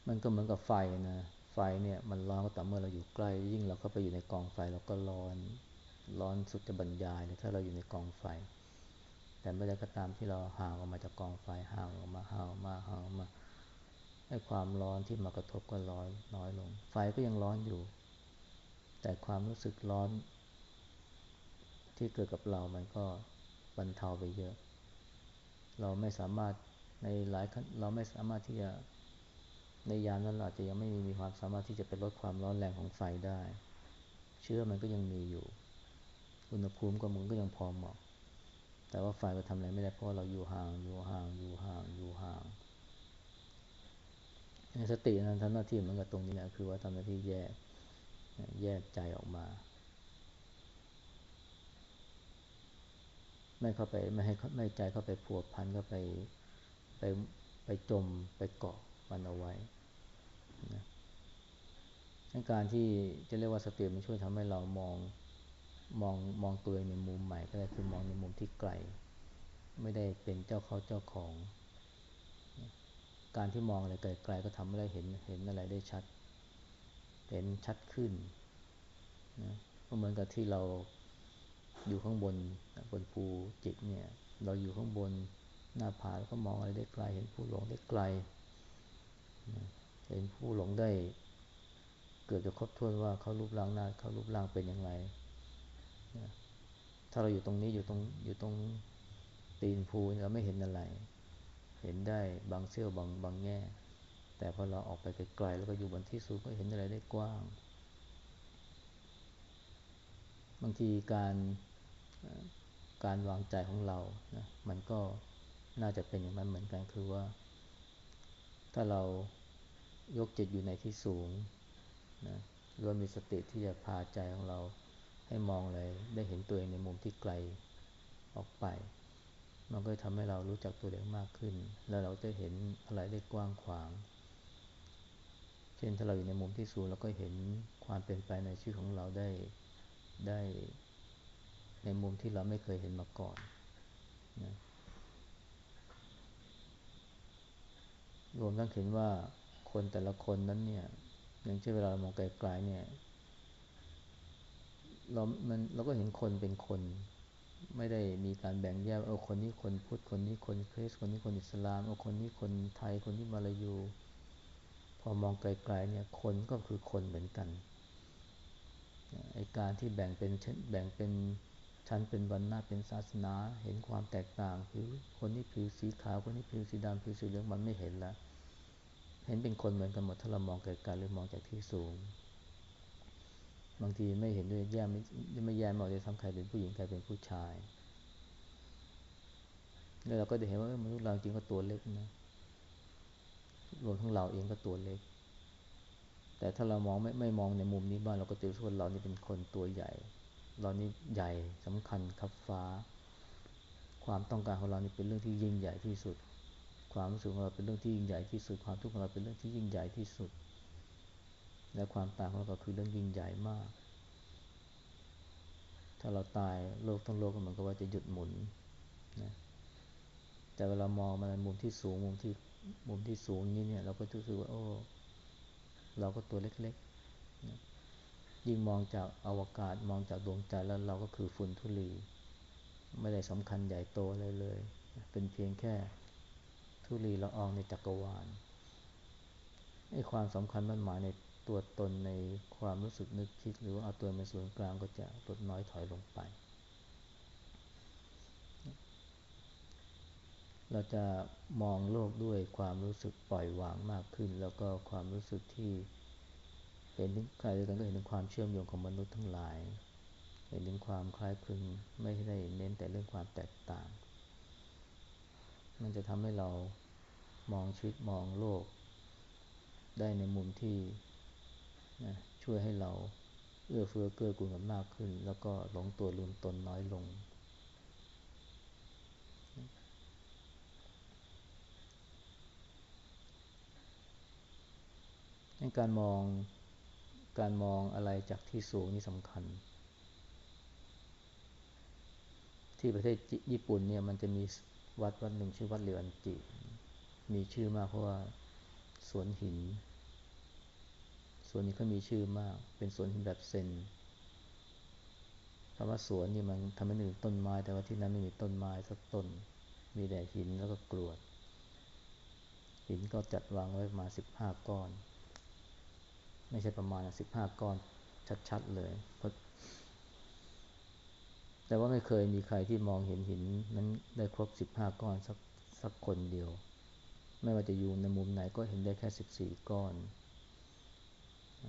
มันก็เหมือนกับไฟนะ ไฟเนี่ยมันร้อนก็ต่อเมื่อเราอยู่ใกล้ ยิ่งเราเข้าไปอยู่ในกองไฟเราก็ร้อน ร้อนสุดจะบรรยายเลยถ้าเราอยู่ในกองไฟ แต่เมื่อใดก็ตามที่เราห่างออกมาจากกองไฟห่างออกมาห่างออกมาห่างออกมาไอ้ความร้อนที่มากระทบก็ร้อยน้อยลง ไฟก็ยังร้อนอยู่ แต่ความรู้สึกร้อน ที่เกิดกับเรามันก็บรรเทาไปเยอะ เราไม่สามารถในหลายเราไม่สามารถที่จะในยามนั้นเราจะยังไม่มีความสามารถที่จะไปลดความร้อนแรงของไฟได้ เชื้อมันก็ยังมีอยู่ อุณหภูมิก็มันก็ยังพอเหมาะ แต่ว่าไฟก็ทำอะไรไม่ได้เพราะเราอยู่ห่างอยู่ห่างอยู่ห่างอยู่ห่างสตินั้นทำหน้าที่เหมือนกับตรงนี้นะคือว่าทำหน้าที่แยกแยกใจออกมา ไม่เข้าไปไม่ให้ไม่ใจเข้าไปผัวพันเข้าไปไปไปจมไปเกาะมันเอาไว้นะการที่จะเรียกว่าสติมันช่วยทำให้เรามอง มองมองตัวเองในมุมใหม่ก็ได้คือมองในมุมที่ไกล ไม่ได้เป็นเจ้าเขาเจ้าของ การที่มองอะไรไกลๆก็ทำให้เราเห็นเห็นอะไรได้ชัด เห็นชัดขึ้นนะก็เหมือนกับที่เราอยู่ข้างบนบนภูจิกเนี่ย เราอยู่ข้างบนหน้าผาแล้วก็มองอะไรได้ไกล เห็นผู้หลงได้ไกล เห็นผู้หลงได้ เกิดจะครบถ้วนว่าเขารูปร่างหน้าเขารูปร่างเป็นอย่างไร ถ้าเราอยู่ตรงนี้อยู่ตรงอยู่ตรงตีนภูเราไม่เห็นอะไร เห็นได้บางเสี้ยวบางบางแง่ แต่พอเราออกไปไกลๆแล้วก็อยู่บนที่สูงก็เห็นอะไรได้กว้าง บางทีการการวางใจของเรานะมันก็น่าจะเป็นอย่างนั้นเหมือนกันคือว่า ถ้าเรายกจิตอยู่ในที่สูงนะหรือมีสติที่จะพาใจของเรา ให้มองเลยได้เห็นตัวเองในมุมที่ไกลออกไป มันก็ทำให้เรารู้จักตัวเองมากขึ้น แล้วเราจะเห็นอะไรได้กว้างขวาง เช่นถ้าเราอยู่ในมุมที่สูงเราก็เห็นความเป็นไปในชีวิตของเราได้ได้ในมุมที่เราไม่เคยเห็นมาก่อนนะรวมทั้งเห็นว่าคนแต่ละคนนั้นเนี่ยอย่างเช่นเวลาเรามองไกลๆเนี่ย เรามันเราก็เห็นคนเป็นคน ไม่ได้มีการแบ่งแยกเออคนนี้คนพุทธคนนี้คนคริสต์คนนี้คนอิสลามเออคนนี้คนไทยคนนี้มาลายู พอมองไกลๆเนี่ยคนก็คือคนเหมือนกันไอการที่แบ่งเป็นแบ่งเป็นชั้นเป็นวรรณะเป็นศาสนา เห็นความแตกต่างผิวคนนี้ผิวสีขาวคนนี้ผิวสีดำผิวสีเหลืองมันไม่เห็นละเห็นเป็นคนเหมือนกันหมดถ้าเรามองไกลๆหรือมองจากที่สูง บางทีไม่เห็นด้วยแยกไม่ไม่แยกไม่ออกเลยทำใครเป็นผู้หญิงใครเป็นผู้ชาย แล้วเราก็จะเห็นว่ามนุษย์เราจริงก็ตัวเล็กนะรวมทั้งเราเองก็ตัวเล็ก แต่ถ้าเรามองไม่ไม่มองในมุมนี้บ้างเราก็จะรู้ว่าเรานี่เป็นคนตัวใหญ่ เรานี่ใหญ่สำคัญครับฟ้า ความต้องการของเรานี่เป็นเรื่องที่ยิ่งใหญ่ที่สุด ความรู้สึกของเราเป็นเรื่องที่ยิ่งใหญ่ที่สุด ความทุกข์ของเราเป็นเรื่องที่ยิ่งใหญ่ที่สุด และความตายของเราก็คือเรื่องยิ่งใหญ่มาก ถ้าเราตายโลกทั้งโลกก็เหมือนกับว่าจะหยุดหมุนนะแต่เวลามองมาในมุมที่สูงมุมที่มุมที่สูงนี้เนี่ยเราก็รู้สึกว่าโอ้เราก็ตัวเล็กๆนะยิ่งมองจากอวกาศมองจากดวงจันทร์แล้วเราก็คือฝุ่นทุลี ไม่ได้สำคัญใหญ่โตอะไรเลย เป็นเพียงแค่ทุลีละอองในจักรวาลไอ้ความสำคัญมันหมายใน ตัวตนในความรู้สึกนึกคิด หรือว่าเอาตัวเป็นศูนย์กลางก็จะลดน้อยถอยลงไป เราจะมองโลกด้วยความรู้สึกปล่อยวางมากขึ้น แล้วก็ความรู้สึกที่เห็นถึงใครด้วยกันก็เห็นถึงความเชื่อมโยงของมนุษย์ทั้งหลาย เห็นถึงความคล้ายคลึงไม่ได้เน้นแต่เรื่องความแตกต่าง มันจะทำให้เรามองชีวิตมองโลกได้ในมุมที่ นะช่วยให้เราเอื้อเฟื้อเกื้อกูลกันมากขึ้น แล้วก็หลงตัวลืมตนน้อยลง การมองการมองอะไรจากที่สูงนี่สำคัญ ที่ประเทศญี่ปุ่นเนี่ยมันจะมีวัดวัดหนึ่งชื่อวัดเรียวอันจิ มีชื่อมากเพราะว่าสวนหิน สวนนี้เขามีชื่อมาก เป็นสวนหินแบบเซนคำว่าสวนนี่มันทำให้นึกต้นไม้ แต่ว่าที่นั้นไม่มีต้นไม้สักต้น มีแต่หินแล้วก็กรวด หินก็จัดวางไว้ประมาณสิบห้าก้อน ไม่ใช่ประมาณสิบห้าก้อนชัดๆเลยเแต่ว่าไม่เคยมีใครที่มองเห็นหินนั้นได้ครบสิบห้าก้อนสักสักคนเดียว ไม่ว่าจะอยู่ในมุมไหนก็เห็นได้แค่สิบสี่ก้อน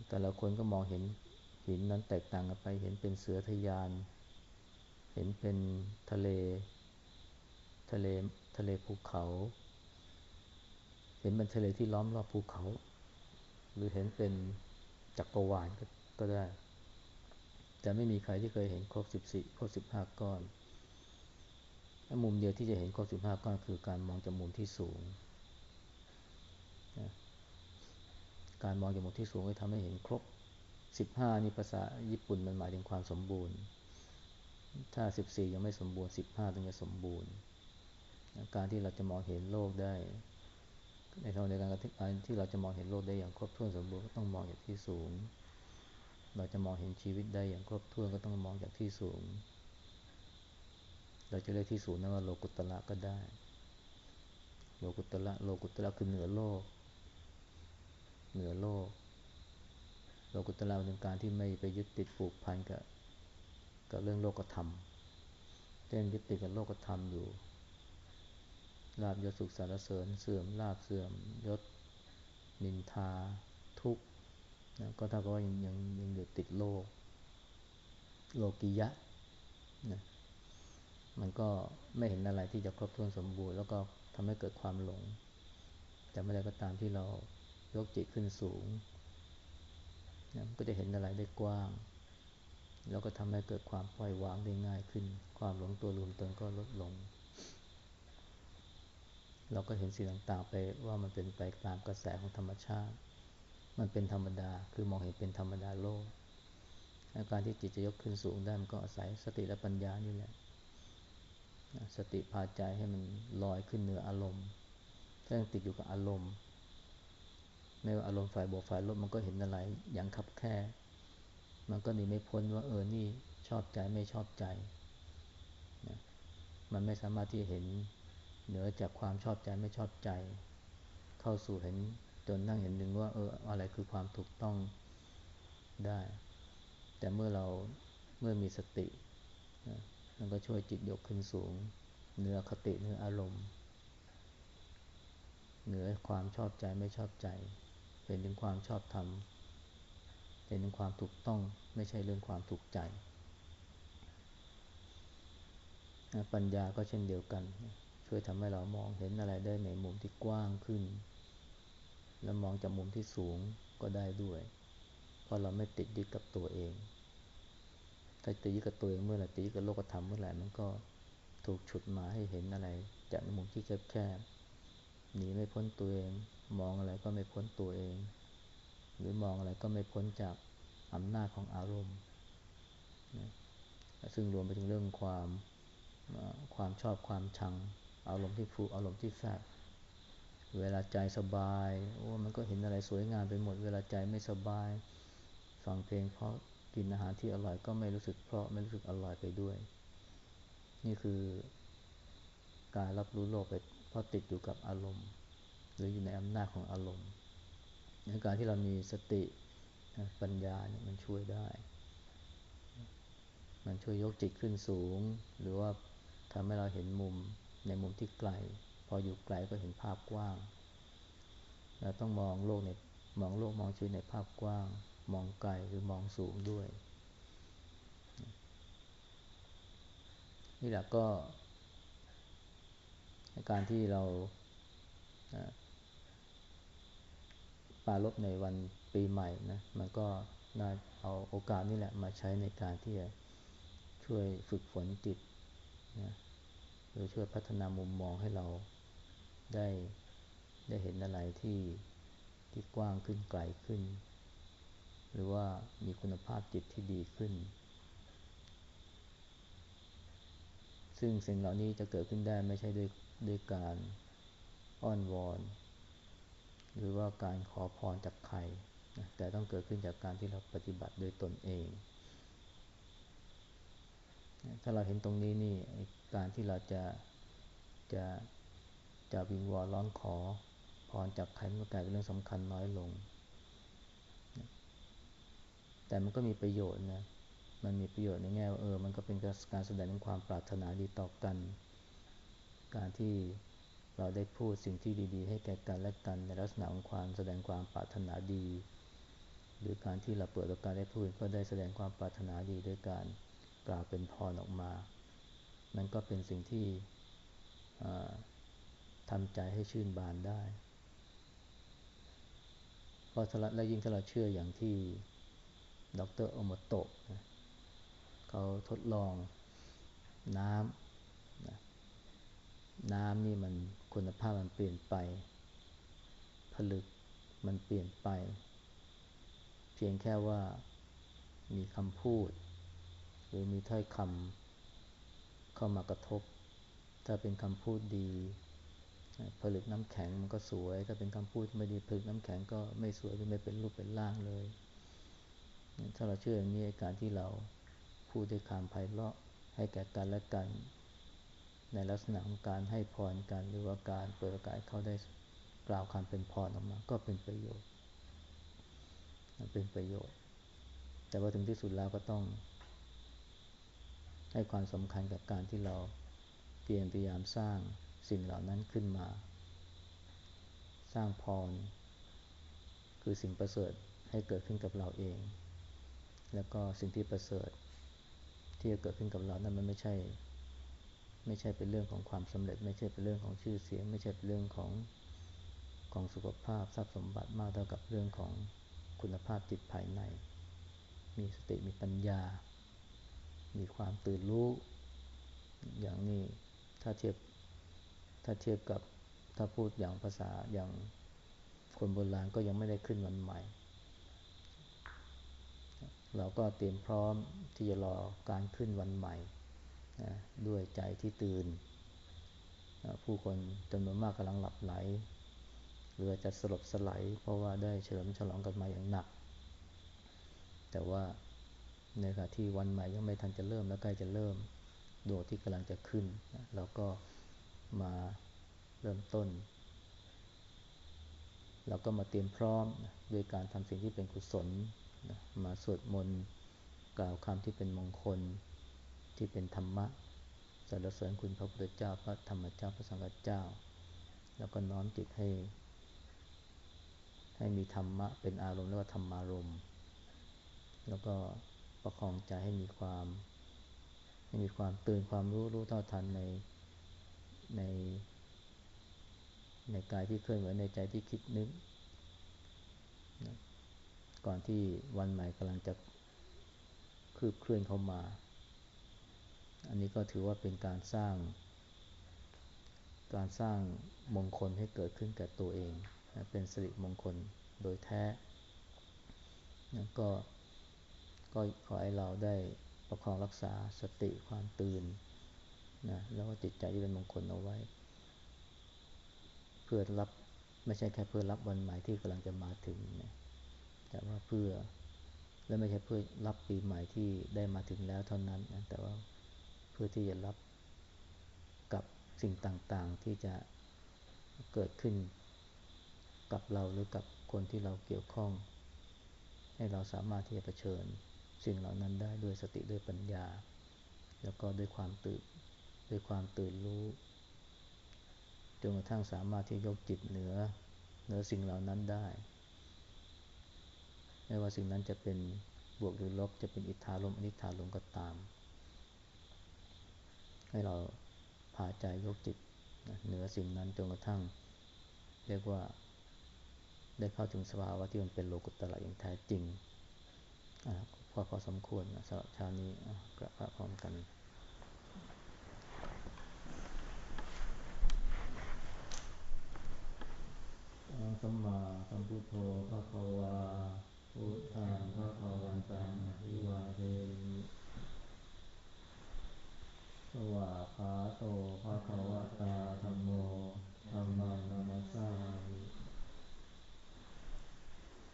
แต่ละคนก็มองเห็นหินนั้นแตกต่างกันไป เห็นเป็นเสือทยาน เห็นเป็นทะเล ทะเล ทะเลภูเขา เห็นเป็นทะเลที่ล้อมรอบภูเขา หรือเห็นเป็นจักรวาลกก็ได้ แต่ไม่มีใครที่เคยเห็นครบสิบสี่ครบสิบห้าก้อน มุมเดียวที่จะเห็นครบสิบห้าก้อนคือการมองจากมุมที่สูง การมองจากมุมที่สูงก็ทำให้เห็นครบสิบห้านี่ภาษาญี่ปุ่นมันหมายถึงความสมบูรณ์ ถ้าสิบสี่ยังไม่สมบูรณ์สิบห้าถึงจะสมบูรณ์ การที่เราจะมองเห็นโลกได้ ในทางในการที่เราจะมองเห็นโลกได้อย่างครบถ้วนสมบูรณ์ก็ต้องมองจากที่สูง เราจะมองเห็นชีวิตได้อย่างครบถ้วนก็ต้องมองจากที่สูง เราจะเรียกที่สูงนั้นว่าโลกุตละก็ได้ โลกุตละโลกุตละคือเหนือโลก เหนือโลกโลกุตละเป็นการที่ไม่ไปยึดติดผูกพันกับกับเรื่องโลกธรรมเช่นยึดติดกับโลกธรรมอยู่ลาบยศสุขสารเสริญเสื่อมลาบเสื่อมยศนินทาทุกข์นะก็เท่ากับว่ายังยังยังอยู่ติดโลก โลกิยะนะมันก็ไม่เห็นอะไรที่จะครบถ้วนสมบูรณ์ แล้วก็ทำให้เกิดความหลง แต่เมื่อใดก็ตามที่เรา ยกจิตขึ้นสูงนะก็จะเห็นอะไรได้กว้าง แล้วก็ทำให้เกิดความปล่อยวางได้ง่ายขึ้น ความหลงตัวลืมตนก็ลดลง เราก็เห็นสิ่งต่างๆไปว่ามันเป็นไปตามกระแสของธรรมชาติ มันเป็นธรรมดา คือมองเห็นเป็นธรรมดาโลก อาการที่จิตจะยกขึ้นสูงได้มันก็อาศัยสติและปัญญานี่แหละ สติพาใจให้มันลอยขึ้นเหนืออารมณ์ถ้ายังติดอยู่กับอารมณ์ ไม่ว่าอารมณ์ฝ่ายบวกฝ่ายลบมันก็เห็นอะไรอย่างคับแค่ มันก็หนีไม่พ้นว่าเออนี่ชอบใจไม่ชอบใจนะมันไม่สามารถที่เห็นเหนือจากความชอบใจไม่ชอบใจ เข้าสู่เห็นจนนั่งเห็นหนึ่งว่าเอออะไรคือความถูกต้องได้ แต่เมื่อเราเมื่อมีสตินะมันก็ช่วยจิตยกขึ้นสูงเหนือคติเหนืออารมณ์ เหนือความชอบใจไม่ชอบใจ ห็นถึงความชอบธรรม เห็นถึงความถูกต้องไม่ใช่เรื่องความถูกใจ ปัญญาก็เช่นเดียวกัน ช่วยทำให้เรามองเห็นอะไรได้ในมุมที่กว้างขึ้น แล้วมองจากมุมที่สูงก็ได้ด้วย เพราะเราไม่ติดยึดกับตัวเอง ถ้าติดยึดกับตัวเองเมื่อไหร่ติดกับโลกธรรมเมื่อไหร่มันก็ถูกฉุดมาให้เห็นอะไร จากมุมที่แคบๆหนีไม่พ้นตัวเอง มองอะไรก็ไม่พ้นตัวเอง หรือมองอะไรก็ไม่พ้นจากอำนาจของอารมณ์นะซึ่งรวมไปถึงเรื่องความความชอบความชัง อารมณ์ที่ฟูอารมณ์ที่แฟบเวลาใจสบายโอ้มันก็เห็นอะไรสวยงามไปหมด เวลาใจไม่สบายฟังเพลงเพราะกินอาหารที่อร่อยก็ไม่รู้สึกเพราะไม่รู้สึกอร่อยไปด้วย นี่คือการรับรู้โลกไปเพราะติดอยู่กับอารมณ์ หรืออยู่ในอำนาจของอารมณ์ในการที่เรามีสติปัญญาเนี่ยมันช่วยได้ มันช่วยยกจิตขึ้นสูง หรือว่าทำให้เราเห็นมุมในมุมที่ไกล พออยู่ไกลก็เห็นภาพกว้างเราต้องมองโลกในมองโลกมองชีวิตในภาพกว้าง มองไกลหรือมองสูงด้วย นี่แหละก็ การที่เรา ปาลบในวันปีใหม่นะ มันก็น่าเอาโอกาสนี้แหละมาใช้ในการที่จะช่วยฝึกฝนจิตนะหรือช่วยพัฒนามุมมองให้เราได้ได้เห็นอะไรที่ที่กว้างขึ้นไกลขึ้น หรือว่ามีคุณภาพจิตที่ดีขึ้น ซึ่งสิ่งเหล่านี้จะเกิดขึ้นได้ไม่ใช่ด้วยด้วยการอ้อนวอน หรือว่าการขอพรจากใครนะแต่ต้องเกิดขึ้นจากการที่เราปฏิบัติโดยตนเอง ถ้าเราเห็นตรงนี้นี่การที่เราจะจะจะวิงวอนร้องขอพรจากใครมันก็กลายเป็นเรื่องสำคัญน้อยลง แต่มันก็มีประโยชน์นะ มันมีประโยชน์ในแง่ว่าเออ มันก็เป็นการแสดงความปรารถนาดีต่อกัน การที่ เราได้พูดสิ่งที่ดี ๆ ให้แก่กันและกันในลักษณะของความแสดงความปรารถนาดี หรือการที่เราเปิดโอกาสได้พูดก็ได้แสดงความปรารถนาดีด้วยการกล่าวเป็นพรออกมามันก็เป็นสิ่งที่ทำใจให้ชื่นบานได้เพราะและยิ่งถ้าเราเชื่ออย่างที่ดรโอมโตะเขาทดลองน้ำนะน้ำนี่มัน คุณภาพมันเปลี่ยนไป ผลึกมันเปลี่ยนไป เพียงแค่ว่ามีคำพูด หรือมีถ้อยคำเข้ามากระทบ ถ้าเป็นคำพูดดี ผลึกน้ำแข็งมันก็สวย ถ้าเป็นคำพูดไม่ดีผลึกน้ำแข็งก็ไม่สวยไม่เป็นรูปเป็นร่างเลย ถ้าเราเชื่ออย่างนี้การที่เราพูดด้วยคำไพเราะให้แก่กันและกัน ในลักษณะของการให้พรกันหรือว่าการเปิดโอกาสเขาได้กล่าวคำเป็นพรออกมา ก็เป็นประโยชน์เป็นประโยชน์ แต่ว่าถึงที่สุดแล้วก็ต้อง ให้ความสำคัญกับการที่เราเตรียพยายามสร้างสิ่งเหล่านั้นขึ้นมา สร้างพร คือสิ่งประเสริฐให้เกิดขึ้นกับเราเอง แล้วก็สิ่งที่ประเสริฐที่จะเกิดขึ้นกับเรานั้นมันไม่ใช่ ไม่ใช่เป็นเรื่องของความสำเร็จ ไม่ใช่เป็นเรื่องของชื่อเสียง ไม่ใช่เป็นเรื่องของของสุขภาพทรัพย์สมบัติมากเท่ากับเรื่องของคุณภาพจิตภายใน มีสติมีปัญญา มีความตื่นรู้ อย่างนี้ถ้าเทียบถ้าเทียบกับถ้าพูดอย่างภาษาอย่างคนโบราณก็ยังไม่ได้ขึ้นวันใหม่ เราก็เตรียมพร้อมที่จะรอการขึ้นวันใหม่ ด้วยใจที่ตื่น ผู้คนจำนวนมากกำลังหลับไหลหรือจะสลบสลายเพราะว่าได้เฉลิมฉลองกันมาอย่างหนัก แต่ว่าในขณะที่วันใหม่ยังไม่ทันจะเริ่มแล้วใกล้จะเริ่มดวงที่กำลังจะขึ้น เราก็มาเริ่มต้น เราก็มาเตรียมพร้อมด้วยการทำสิ่งที่เป็นกุศลมาสวดมนต์กล่าวคำที่เป็นมงคล ที่เป็นธรรมะสรรเสริญคุณพระพุทธเจ้าพระธรรมเจ้าพระสังฆเจ้า แล้วก็น้อมจิตให้ ให้มีธรรมะเป็นอารมณ์เรียกว่าธรรมารมณ์ แล้วก็ประคองใจให้มีความให้มีความตื่นความรู้รู้เท่าทันในในในกายที่เคลื่อนไหวในใจที่คิดนึกก่อนที่วันใหม่กำลังจะคืบเคลื่อนเข้ามา อันนี้ก็ถือว่าเป็นการสร้าง การสร้างมงคลให้เกิดขึ้นแก่ตัวเองเป็นสิริมงคลโดยแท้ก็ก็ขอให้เราได้ประคองรักษาสติความตื่นนนะแล้วก็จิตใจที่เป็นมงคลเอาไว้ เพื่อรับไม่ใช่แค่เพื่อรับวันใหม่ที่กำลังจะมาถึงนะแต่ว่าเพื่อและไม่ใช่เพื่อรับปีใหม่ที่ได้มาถึงแล้วเท่านั้นนะแต่ว่า เพื่อที่จะรับกับสิ่งต่างๆ ที่จะเกิดขึ้นกับเราหรือกับคนที่เราเกี่ยวข้อง ให้เราสามารถที่จะเผชิญสิ่งเหล่านั้นได้ด้วยสติด้วยปัญญา แล้วก็ด้วยความตื่นด้วยความตื่นรู้จนกระทั่งสามารถที่ยกจิตเหนือเหนือสิ่งเหล่านั้นได้ ไม่ว่าสิ่งนั้นจะเป็นบวกหรือลบจะเป็นอิทธาลมอนิธาลมก็ตาม ให้เราพาใจยกจิตเหนือสิ่งนั้นจนกระทั่ง เรียกว่าได้เข้าถึงสภาวะที่มันเป็นโลกุตตระอย่างแท้จริงพอพอสมควรสำหรับเช้านี้กระพร้อมกันสัมมาสัมพุทโธพระภวาพุทธังพระภวันตังอิวาเทมิ สวะขาโตภะคะวะตาธรรมโมธรรมานามัสสามิ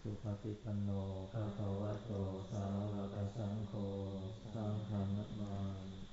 สุปติปันโนภะคะวะโตสาวกสังโฆสังฆนัมมมิ